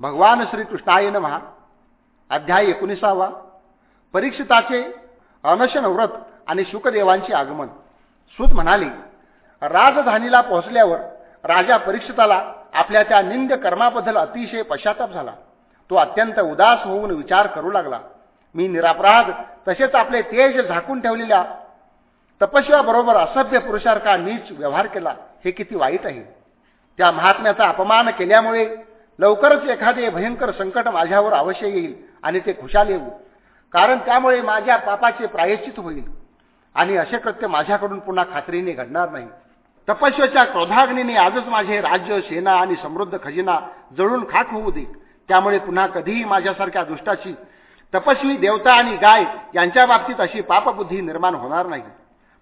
भगवान श्रीकृष्णाय महा अध्याय एकोणीसावा. परीक्षिताचे अनशन व्रत आणि शुकदेवांचे आगमन. सूत म्हणाले राजधानीला पोहोचल्यावर राजा परीक्षिताला आपल्या त्या निंद कर्माबद्दल अतिशय पश्चाताप झाला. तो अत्यंत उदास होऊन विचार करू लागला. मी निरापराध तसेच आपले तेज झाकून ठेवलेल्या तपस्व्याबरोबर असभ्य पुरुषारखा नीच व्यवहार केला हे किती वाईट आहे. त्या महात्म्याचा अपमान केल्यामुळे लवकरच एखादे भयंकर संकट माझ्यावर अवश्य येईल आणि ते खुशाल येऊ. कारण त्यामुळे माझ्या पापाचे प्रायश्चित होईल. आणि असे कृत्य माझ्याकडून पुन्हा खात्रीने घडणार नाही. तपस्याच्या क्रोधाग्नीने आजच माझे राज्य सेना आणि समृद्ध खजिना जळून खाक होऊ दे. त्यामुळे पुन्हा कधीही माझ्यासारख्या दुष्टाची तपस्वी देवता आणि गाय यांच्या बाबतीत अशी पापबुद्धी निर्माण होणार नाही.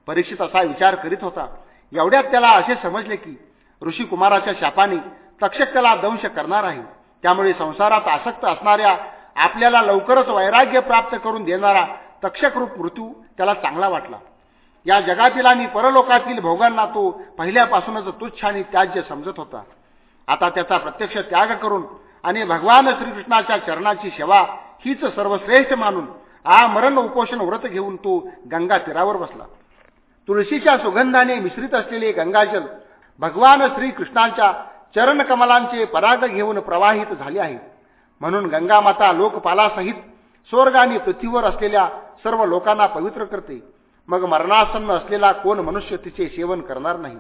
परीक्षित असा विचार करीत होता. एवढ्यात त्याला असे समजले की ऋषी कुमाराच्या शापाने तक्षक त्याला दंश करणार आहे. त्यामुळे संसारात आसक्त असणाऱ्या आपल्याला लवकरच वैराग्य प्राप्त करून देणारा तक्षकरूप मृत्यू त्याला चांगला वाटला. या जगातील आणि परलोकातील भोगांना तो पहिल्यापासूनच तुच्छ आणि त्याज्य समजत होता. आता त्याचा प्रत्यक्ष त्याग करून आणि भगवान श्रीकृष्णाच्या चरणाची सेवा हीच सर्वश्रेष्ठ मानून आमरण उपोषण व्रत घेऊन तो गंगा तीरावर बसला. तुळशीच्या सुगंधाने मिश्रित असलेले गंगाजल भगवान श्रीकृष्णांच्या चरणकमलांचे पराग घेऊन प्रवाहित झाले आहे. म्हणून गंगामाता लोकपालासहित स्वर्ग आणि पृथ्वीवर असलेल्या सर्व लोकांना पवित्र करते. मग मरणासन्न असलेला कोण मनुष्य तिचे सेवन करणार नाही?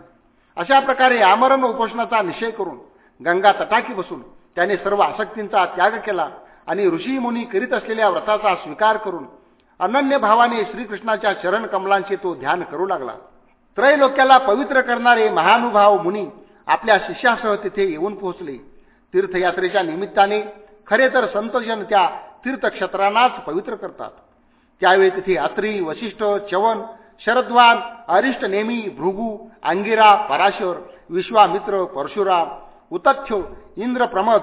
अशा प्रकारे आमरण उपोषणाचा निश्चय करून गंगा तटाकी बसून त्याने सर्व आसक्तींचा त्याग केला आणि ऋषी मुनी करीत असलेल्या व्रताचा स्वीकार करून अनन्य भावाने श्रीकृष्णाच्या चरण कमलांचे तो ध्यान करू लागला. त्रैलोक्याला पवित्र करणारे महानुभाव मुनी आपल्या शिष्यासह तिथे येऊन पोहोचले. तीर्थयात्रेच्या निमित्ताने खरे तर संतजन त्या तीर्थक्षेत्रांनाच पवित्र करतात. त्यावेळी तिथे अत्री वशिष्ठ चवन शरद्वान अरिष्ट नेमी भृगू अंगिरा पराशर विश्वामित्र परशुराम उतथ्य इंद्रप्रमद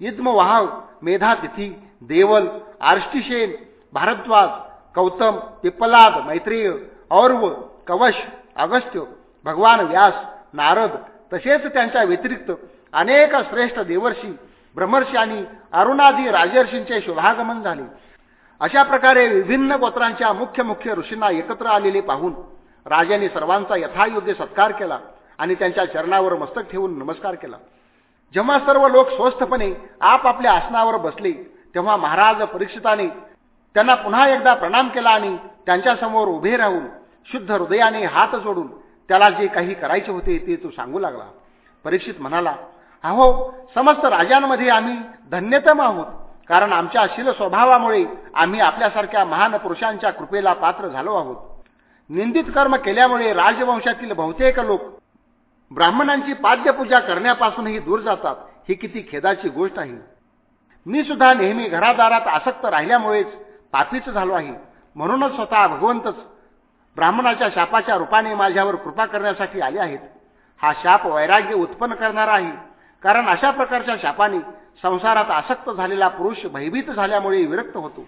इद्मवाहव मेधातिथी देवल आर्ष्टिशेन भारद्वाज कौतम पिप्पलाद मैत्रेय और्व कवश अगस्त्य भगवान व्यास नारद तसेच त्यांच्या व्यतिरिक्त अनेक श्रेष्ठ देवर्षी ब्रह्मर्षी आणि अरुणादी राजर्षींचे शुभागमन झाले. अशा प्रकारे विभिन्न गोत्रांच्या मुख्य मुख्य ऋषींना एकत्र आलेले पाहून राजाने सर्वांचा यथायोग्य सत्कार केला आणि त्यांच्या चरणावर मस्तक ठेवून नमस्कार केला. जेव्हा सर्व लोक स्वस्थपणे आपापल्या आसनावर बसले तेव्हा महाराज परीक्षिताने त्यांना पुन्हा एकदा प्रणाम केला आणि त्यांच्यासमोर उभे राहून शुद्ध हृदयाने हात जोडून त्याला जे काही करायचे होते ते तो सांगू लागला. परीक्षित म्हणाला अहो समस्त राजांमध्ये आम्ही धन्यतम आहोत. कारण आमच्या शील स्वभावामुळे आम्ही आपल्यासारख्या महान पुरुषांच्या कृपेला पात्र झालो आहोत. निंदित कर्म केल्यामुळे राजवंशातील बहुतेक लोक ब्राह्मणांची पाद्यपूजा करण्यापासूनही दूर जातात. ही किती खेदाची गोष्ट आहे. मी सुद्धा नेहमी घरादारात आसक्त राहिल्यामुळेच पापीच झालो आहे. म्हणूनच स्वतः भगवंतच ब्राह्मणाच्या शापाच्या रूपाने माझ्यावर कृपा करण्यासाठी आले आहेत. हा शाप वैराग्य उत्पन्न करणारा आहे. कारण अशा प्रकारच्या शापाने संसारात आसक्त झालेला पुरुष भयभीत झाल्यामुळे विरक्त होतो.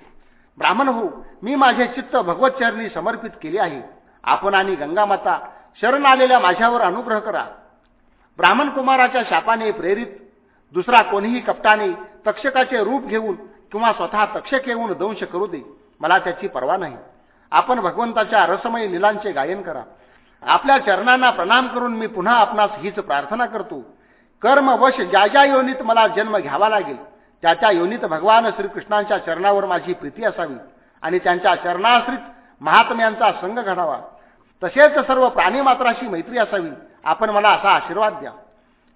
ब्राह्मण हो मी माझे चित्त भगवतचरणी समर्पित केले आहे. आपण आणि गंगामाता शरण आलेल्या माझ्यावर अनुग्रह करा. ब्राह्मण कुमाराच्या शापाने प्रेरित दुसरा कोणीही कपटाने तक्षकाचे रूप घेऊन किंवा स्वतः तक्षक येऊन दंश करू दे. मला त्याची पर्वा नाही. आपण भगवंताच्या रसमयी लिलांचे गायन करा. आपल्या चरणांना प्रणाम करून मी पुन्हा आपणास हीच प्रार्थना करतो. कर्मवश ज्या ज्या योनीत मला जन्म घ्यावा लागेल त्या त्या योनीत भगवान श्रीकृष्णांच्या चरणावर माझी प्रीती असावी आणि त्यांच्या चरणाश्रित महात्म्यांचा संघ घडावा. तसेच सर्व प्राणीमात्राशी मैत्री असावी. आपण मला असा आशीर्वाद द्या.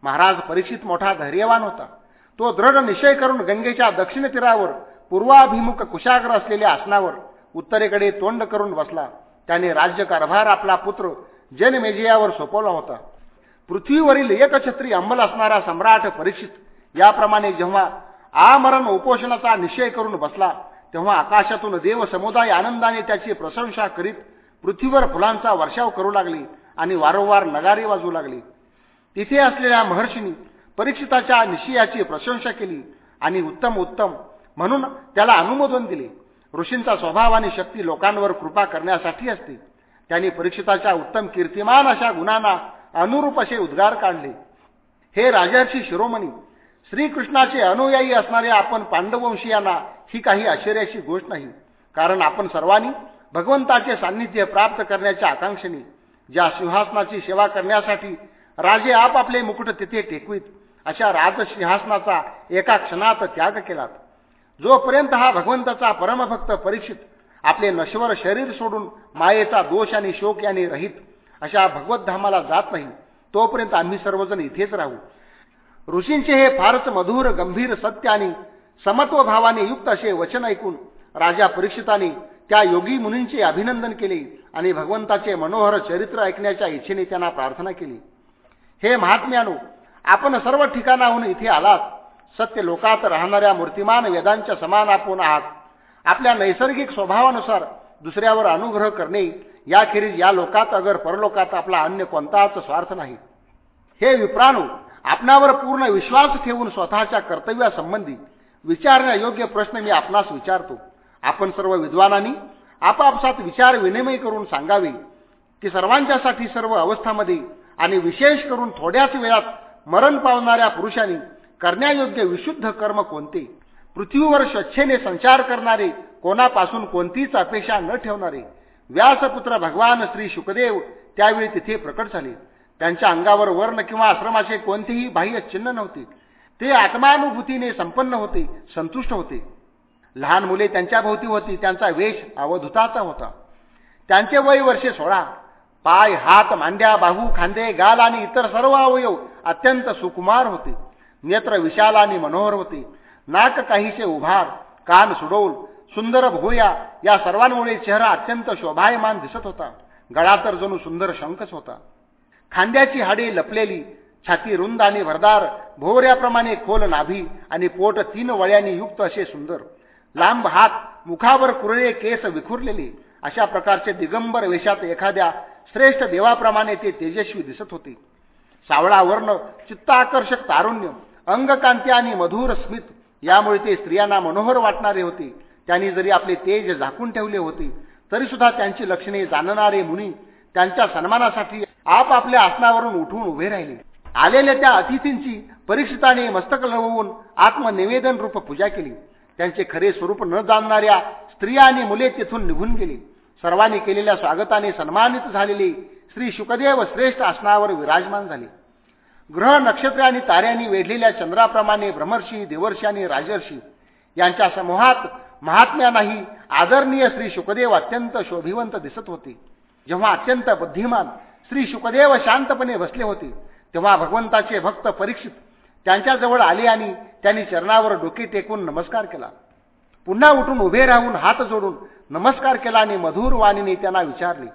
महाराज परीक्षित मोठा धैर्यवान होता. तो दृढ निश्चय करून गंगेच्या दक्षिण तीरावर पूर्वाभिमुख कुशाग्र असलेल्या आसनावर उत्तरेकडे तोंड करून बसला. त्याने राज्यकारभार आपला पुत्र जनमेजियावर सोपवला होता. पृथ्वीवरील एकछत्री अंमल असणारा सम्राट परीक्षित याप्रमाणे जेव्हा आमरण उपोषणाचा निश्चय करून बसला तेव्हा आकाशातून देव समुदाय आनंदाने त्याची प्रशंसा करीत पृथ्वीवर फुलांचा वर्षाव करू लागली आणि वारंवार नगारे वाजू लागली. तिथे असलेल्या महर्षींनी परीक्षिताच्या निश्चयाची प्रशंसा केली आणि उत्तम उत्तम म्हणून त्याला अनुमोदन दिले. ऋषींचा स्वभाव आणि शक्ती लोकांवर कृपा करण्यासाठी असते. त्यांनी परीक्षिताच्या उत्तम कीर्तिमान अशा गुणांना अनुरूप असे उद्गार काढले. हे राजर्षी शिरोमणी श्रीकृष्णाचे अनुयायी असणारे आपण पांडववंशीयांना ही काही आश्चर्याची गोष्ट नाही. कारण आपण सर्वांनी भगवंताचे सान्निध्य प्राप्त करण्याच्या आकांक्षेने ज्या सिंहासनाची सेवा करण्यासाठी राजे आपापले मुकुट तिथे टेकवीत अशा राजसिंहासनाचा एका क्षणात त्याग केलात. जोपर्यंत हा भगवंताचा परमभक्त परीक्षित आपले नश्वर शरीर सोडून मायेचा दोष आणि शोक याने रहित अशा भगवद्धामाला जात नाही तोपर्यंत आम्ही सर्वजण इथेच राहू. ऋषींचे हे फारच मधुर गंभीर सत्य आणि समत्व भावाने युक्त असे वचन ऐकून राजा परीक्षिताने त्या योगी मुनींचे अभिनंदन केले आणि भगवंताचे मनोहर चरित्र ऐकण्याच्या इच्छेने त्यांना प्रार्थना केली. हे महात्म्यानो आपण सर्व ठिकाणाहून इथे आलात. सत्य लोकात राहणाऱ्या मूर्तिमान वेदांच्या समान आपण आहात. आपल्या नैसर्गिक स्वभावानुसार दुसऱ्यावर अनुग्रह करणे याखेरीज या लोकात अगर परलोकात आपला अन्य कोणताच स्वार्थ नाही. हे विप्राणू आपणावर पूर्ण विश्वास ठेवून स्वतःच्या कर्तव्यासंबंधी विचारण्यायोग्य प्रश्न मी आपणास विचारतो. आपण सर्व विद्वानांनी आपापसात विचार विनिमय करून सांगावे की सर्वांच्यासाठी सर्व अवस्थामध्ये आणि विशेष करून थोड्याच वेळात मरण पावणाऱ्या पुरुषांनी करण्यायोग्य विशुद्ध कर्म कोणते? पृथ्वीवर स्वच्छेने संचार करणारे कोणापासून कोणतीच अपेक्षा न ठेवणारे. व्यासपुत्र भगवान श्री शुकदेव त्यावेळी तिथे प्रकट झाले. त्यांच्या अंगावर वर्ण किंवा आश्रमाचे कोणतेही बाह्य चिन्ह नव्हते. ते आत्मानुभूतीने संपन्न होते संतुष्ट होते. लहान मुले त्यांच्या भोवती होती त्यांचा वेश अवधुताचा होता. त्यांचे वय वर्षे सोळा. पाय हात मांड्या बाहू खांदे गाल आणि इतर सर्व अवयव अत्यंत सुकुमार होते. नेत्र विशाल आणि मनोहर होते नाक काहीसे उभार कान सुडोल सुंदर भोया या सर्वांमुळे चेहरा अत्यंत शोभायमान दिसत होता. गळा तर जणू सुंदर शंखच होता. खांद्याची हाडे लपलेली छाती रुंद आणि भरदार भोवऱ्याप्रमाणे खोल नाभी आणि पोट तीन वळ्यांनी युक्त असे सुंदर. लांब हात मुखावर कुरळे केस विखुरलेले अशा प्रकारचे दिगंबर वेशात एखाद्या श्रेष्ठ देवाप्रमाणे ते तेजस्वी दिसत होते. सावळा वर्ण चित्ताकर्षक तारुण्य अंगकांती आणि मधुर स्मित यामुळे ते स्त्रियांना मनोहर वाटणारे होते. त्यांनी जरी आपले तेज झाकून ठेवले होते तरीसुद्धा त्यांची लक्षणे जाणणारे मुनी त्यांच्या सन्मानासाठी आपापल्या आसनावरून उठून उभे राहिले. आलेल्या त्या अतिथींची परीक्षिताने मस्तक लवून आत्मनिवेदन रूप पूजा केली. त्यांचे खरे स्वरूप न जाणणाऱ्या स्त्रिया आणि मुले तिथून निघून गेली. सर्वांनी केलेल्या स्वागताने सन्मानित झालेले श्री शुकदेव श्रेष्ठ आसनावर विराजमान झाले. ग्रह नक्षत्रे आणि ताऱ्यांनी वेढलेल्या चंद्राप्रमाणे ब्रह्मर्षी देवर्षी आणि राजर्षी यांच्या समूहात महात्म्यांनाही आदरणीय श्री शुकदेव अत्यंत शोभिवंत दिसत होते. जेव्हा अत्यंत बुद्धिमान श्री शुकदेव शांतपणे बसले होते तेव्हा भगवंताचे भक्त परीक्षित त्यांच्याजवळ आले आणि त्यांनी चरणावर डोके टेकून नमस्कार केला. पुन्हा उठून उभे राहून हात जोडून नमस्कार केला आणि मधुर वाणीने त्यांना विचारले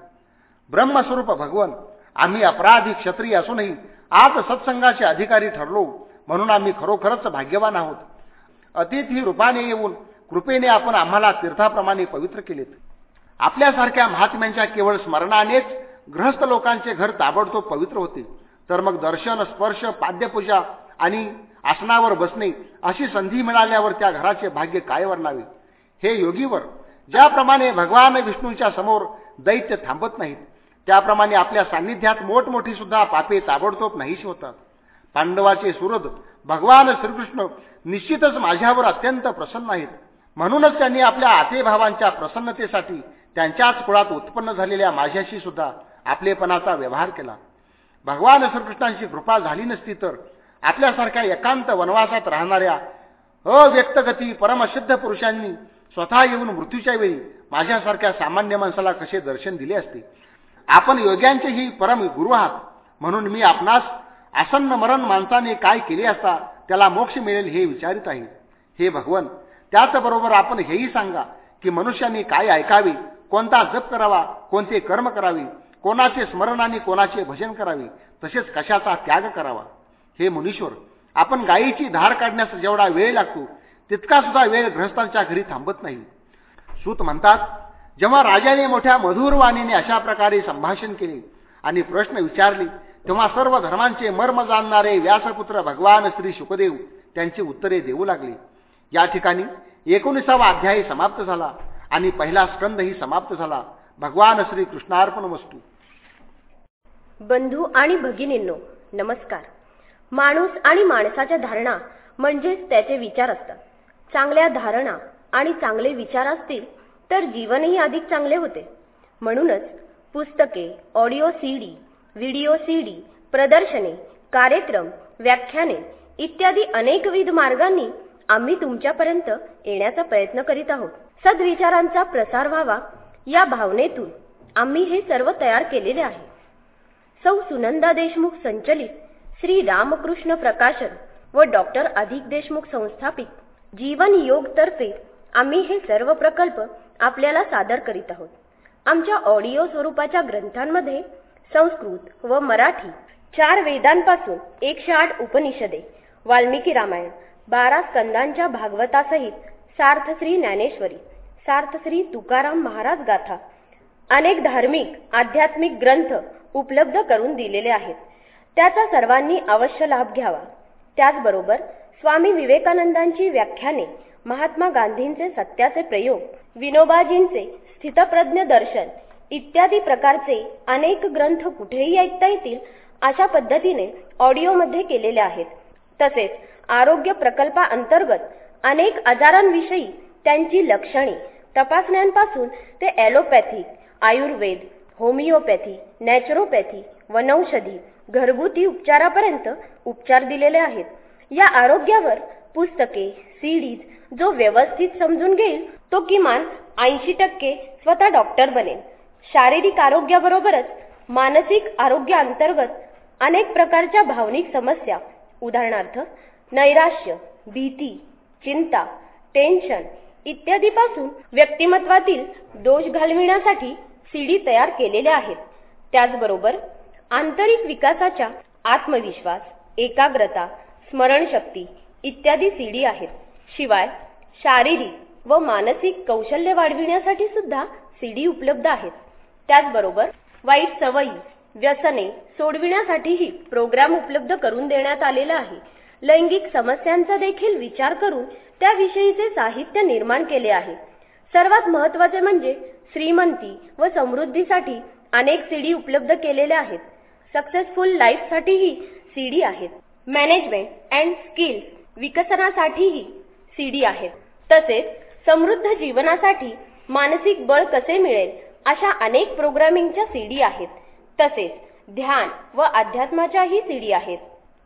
ब्रह्मस्वरूप भगवन आम्ही अपराधी क्षत्रिय असूनही आज सत्संगाचे अधिकारी ठरलो म्हणून आम्ही खरोखरच भाग्यवान आहोत. अतिथी रूपाने येऊन कृपेने आपण आम्हाला तीर्थाप्रमाणे पवित्र केलेत. आपल्यासारख्या महात्म्यांच्या केवळ स्मरणानेच गृहस्थ लोकांचे घर ताबडतोब पवित्र होते. तर मग दर्शन स्पर्श पाद्यपूजा आणि आसनावर बसणे अशी संधी मिळाल्यावर त्या घराचे भाग्य काय वर्णावे? हे योगीवर ज्याप्रमाणे भगवान विष्णूंच्या समोर दैत्य थांबत नाहीत त्याप्रमाणे आपल्या सान्निध्यात मोठमोठी सुद्धा पापे ताबडतोब नाहीशी होतात. पांडवाचे सुरद भगवान श्रीकृष्ण निश्चितच माझ्यावर अत्यंत प्रसन्न आहेत. म्हणूनच त्यांनी आपल्या आतेभावांच्या प्रसन्नतेसाठी त्यांच्याच कुळात उत्पन्न झालेल्या माझ्याशी सुद्धा आपलेपणाचा व्यवहार केला. भगवान श्रीकृष्णांची कृपा झाली नसती तर आपल्यासारख्या एकांत वनवासात राहणाऱ्या अव्यक्तगती परमसिद्ध पुरुषांनी स्वतः येऊन मृत्यूच्या वेळी माझ्यासारख्या सामान्य माणसाला कसे दर्शन दिले असते? आपण योग्यांचेही परम गुरु आहात. म्हणून मी आपणास आसन्न मरण माणसाने काय केले असता त्याला मोक्ष मिळेल हे विचारित आहे. हे भगवन त्याचबरोबर आपण हेही सांगा की मनुष्याने काय ऐकावे कोणता जप करावा कोणते कर्म करावे कोणाचे स्मरण आणि कोणाचे भजन करावे तसेच कशाचा त्याग करावा. हे मुनीश्वर आपण गायीची धार काढण्यास जेवढा वेळ लागतो तितका सुद्धा वेळ ग्रहस्थांच्या घरी थांबत नाही. सूत म्हणतात जेव्हा राजाने मोठ्या मधुर वाणीने अशा प्रकारे संभाषण केले आणि प्रश्न विचारले तेव्हा सर्व धर्मांचे मर्म जाणणारे व्यासपुत्र भगवान श्री शुकदेव त्यांची उत्तरे देऊ लागले. या ठिकाणी एकोणीसावा अध्याय समाप्त झाला आणि पहिला स्कंदही समाप्त झाला. भगवान श्री कृष्णार्पण वस्तू. बंधू आणि भगिनींनो नमस्कार. माणूस आणि माणसाच्या धारणा म्हणजेच त्याचे विचार असतात. चांगल्या धारणा आणि चांगले विचार असतील तर जीवनही अधिक चांगले होते. म्हणूनच पुस्तके ऑडिओ सीडी व्हिडिओ सीडी प्रदर्शने कार्यक्रम व्याख्याने इत्यादी अनेकविध मार्गांनी आम्ही तुमच्यापर्यंत येण्याचा प्रयत्न करीत आहोत. सद्विचारांचा प्रसार व्हावा या भावनेतून आम्ही हे सर्व तयार केलेले आहे. सौ सुनंदा देशमुख संचलित श्री रामकृष्ण प्रकाशन व डॉक्टर अधिक देशमुख संस्थापित जीवन योग तर्फे आम्ही हे सर्व प्रकल्प आपल्याला सादर करीत आहोत. आमच्या ऑडिओ स्वरूपाच्या ग्रंथांमध्ये संस्कृत व मराठी चार वेदांपासून एकशे आठ उपनिषदे वाल्मिकी रामायण बारा स्कंदांच्या भागवतासहित सार्थश्री ज्ञानेश्वरी सार्थश्री तुकाराम महाराज गाथा अनेक धार्मिक आध्यात्मिक ग्रंथ उपलब्ध करून दिलेले आहेत. त्याचा सर्वांनी अवश्य लाभ घ्यावा. त्याचबरोबर स्वामी विवेकानंदांची व्याख्याने महात्मा गांधींचे सत्याचे प्रयोग विनोबाजींचे स्थितप्रज्ञ दर्शन इत्यादी प्रकारचे अनेक ग्रंथ कुठेही ऐकता येतील अशा पद्धतीने ऑडिओमध्ये केलेले आहेत. तसेच आरोग्य प्रकल्पाअंतर्गत अनेक आजारांविषयी त्यांची लक्षणे तपासण्यांपासून ते ऍलोपॅथी आयुर्वेद होमिओपॅथी नॅचरोपॅथी वनौषधी घरगुती उपचारापर्यंत उपचार दिलेले आहेत. या आरोग्यावर पुस्तके सीडीज जो व्यवस्थित समजून घेईल तो किमान ऐंशी टक्के स्वतः डॉक्टर बनेल. शारीरिक आरोग्याबरोबरच मानसिक आरोग्याअंतर्गत अनेक प्रकारच्या भावनिक समस्या उदाहरणार्थ नैराश्य भीती चिंता टेन्शन इत्यादीपासून व्यक्तिमत्वातील दोष घालविण्यासाठी सीडी तयार केलेल्या आहेत. त्याचबरोबर आंतरिक विकासाच्या आत्मविश्वास एकाग्रता स्मरणशक्ती इत्यादी सीडी आहेत. शिवाय शारीरिक व मानसिक कौशल्य वाढविण्यासाठी सुद्धा सीडी उपलब्ध आहेत. त्याचबरोबर वाईट सवयी व्यसने सोडविण्यासाठीही प्रोग्राम उपलब्ध करून देण्यात आलेला आहे. लैंगिक समस्यांचा देखील विचार करून त्याविषयीचे साहित्य निर्माण केले आहे. सर्वात महत्त्वाचे म्हणजे श्रीमंती व समृद्धीसाठी अनेक सीडी उपलब्ध केलेल्या आहेत. सक्सेसफुल लाईफसाठीही सीडी आहेत. मॅनेजमेंट अँड स्किल्स विकसनासाठीही सीडी आहेत. तसेच समृद्ध जीवनासाठी मानसिक बळ कसे मिळेल अशा अनेक प्रोग्रामिंगच्या सीडी आहेत. तसेच ध्यान व अध्यात्माच्याही सीडी आहेत.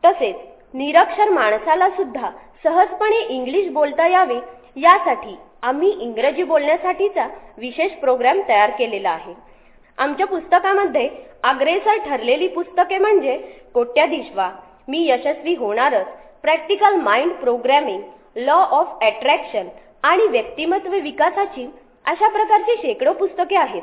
तसेच निरक्षर माणसाला सुद्धा सहजपणे इंग्लिश बोलता यावे यासाठी आम्ही इंग्रजी बोलण्यासाठीचा विशेष प्रोग्राम तयार केलेला आहे. आमच्या पुस्तकामध्ये अग्रेसर ठरलेली पुस्तके म्हणजे कोट्याधीश व्हा मी यशस्वी होणारच practical mind programming law of attraction आणि व्यक्तिमत्व विकासाची अशा प्रकारची शेकडो पुस्तके आहेत.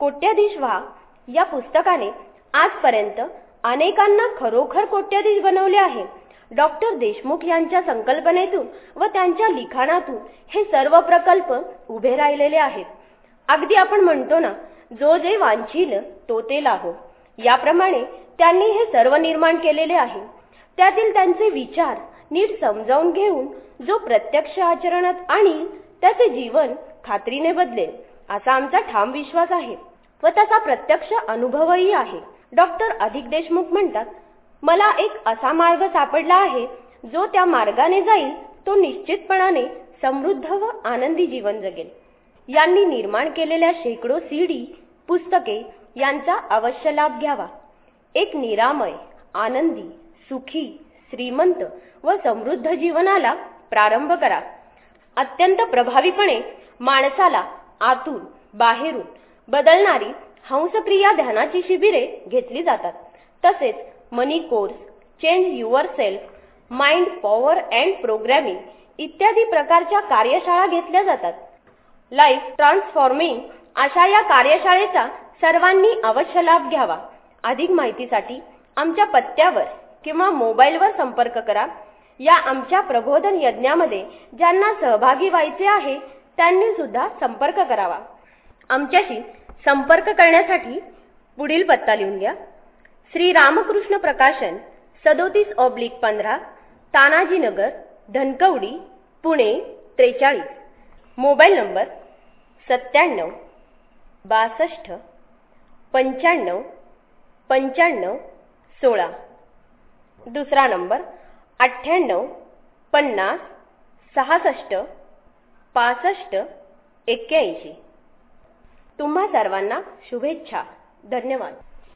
कोट्याधीश व्हा या पुस्तकाने आजपर्यंत अनेकांना खरोखर कोट्याधीश बनवले आहे. डॉक्टर देशमुख यांच्या संकल्पनेतून व त्यांच्या लिखाणातून हे सर्व प्रकल्प उभे राहिलेले आहेत. अगदी आपण म्हणतो ना जो जे वांछील तो ते लाहो. याप्रमाणे त्यांनी हे सर्व निर्माण केलेले आहे. त्यातील त्यांचे विचार नीट समजावून घेऊन जो प्रत्यक्ष आचरणात आणील त्याचे जीवन खात्रीने बदलेल असा आमचा ठाम विश्वास आहे व त्याचा प्रत्यक्ष अनुभवही आहे. डॉक्टर अधिक देशमुख म्हणतात मला एक असा मार्ग सापडला आहे जो त्या मार्गाने जाईल तो निश्चितपणाने समृद्ध व आनंदी जीवन जगेल. यांनी निर्माण केलेल्या शेकडो सीडी पुस्तके यांचा अवश्य लाभ घ्यावा. एक निरामय आनंदी सुखी श्रीमंत व समृद्ध जीवनाला प्रारंभ करा. अत्यंत प्रभावीपणे माणसाला आतून बाहेरून बदलणारी हंसक्रिया ध्यानाची शिबिरे घेतली जातात. तसेच money course change yourself mind power and programming इत्यादी प्रकारच्या कार्यशाळा घेतल्या जातात. लाईफ ट्रान्सफॉर्मिंग अशा या कार्यशाळेचा सर्वांनी अवश्य लाभ घ्यावा. अधिक माहितीसाठी आमच्या पत्त्यावर किंवा मोबाईलवर संपर्क करा. या आमच्या प्रबोधन यज्ञामध्ये ज्यांना सहभागी व्हायचे आहे त्यांनी सुद्धा संपर्क करावा. आमच्याशी संपर्क करण्यासाठी पुढील पत्ता लिहून घ्या. श्री रामकृष्ण प्रकाशन सदोतीस ऑब्लिक पंधरा तानाजीनगर धनकवडी पुणे त्रेचाळीस. मोबाईल नंबर सत्त्याण्णव बासष्ट पंच्याण्णव पंच्याण्णव सोळा. दुसरा नंबर अठ्ठ्याण्णव पन्नास सहासष्ट पासष्ट एक्क्याऐंशी. तुम्हा सर्वांना शुभेच्छा. धन्यवाद.